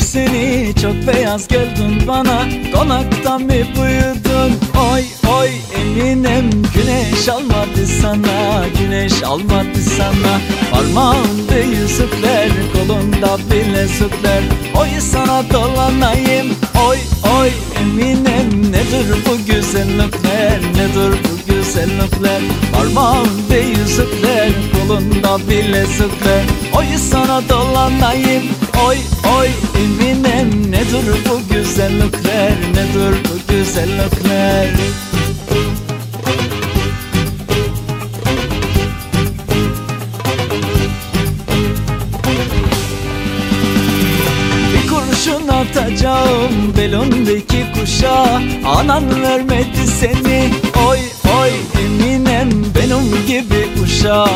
seni Çok beyaz geldin bana. Konaktan mı büyüdün Oy oy Eminem Güneş almadı sana Güneş almadı sana. Parmağında yüzükler Kolunda bilezikler Oy sana dolanayım. Oy oy Eminem Nedir bu güzellikler Nedir bu güzellikler Parmağında yüzükler Kolunda bilezikler Oy sana dolanayım Oy oy Eminem. Nedir bu güzellikler Nedir bu güzellikler? Bir kurşun atacağım belondaki kuşa. Anan vermedi seni uşa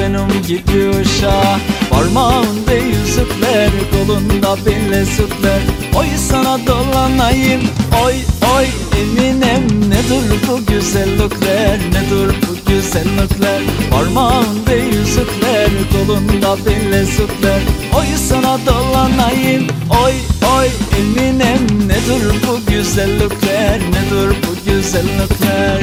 Benim gibi uşa. Parmağında yüzükler Kolunda bilezikler Oy sana dolanayım Oy oy. Eminem Nedir bu güzellikler Nedir bu güzellikler? Parmağında yüzükler Kolunda bilezikler Oy sana dolanayım Oy oy. Eminem Nedir bu güzellikler Nedir bu güzellikler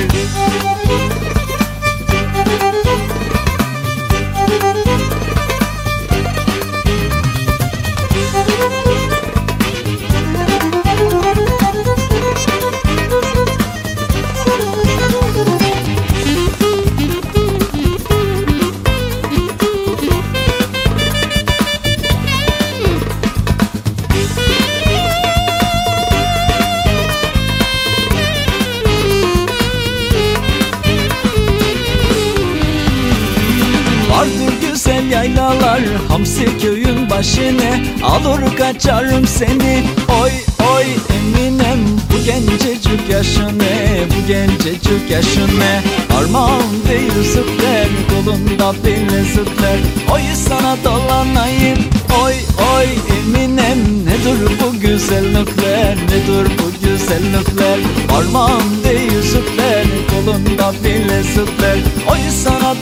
Vardır güzel yaylalar Hamsi köyün başına Alır kaçarım seni. Oy oy Eminem Bu gencecik yaşına Bu gencecik yaşına. Parmağında yüzükler Kolunda bilezikler Oy sana dolanayım Oy oy Eminem. Nedir bu güzellikler Nedir bu güzellikler? Parmağında yüzükler Kolunda bilezikler Oy sana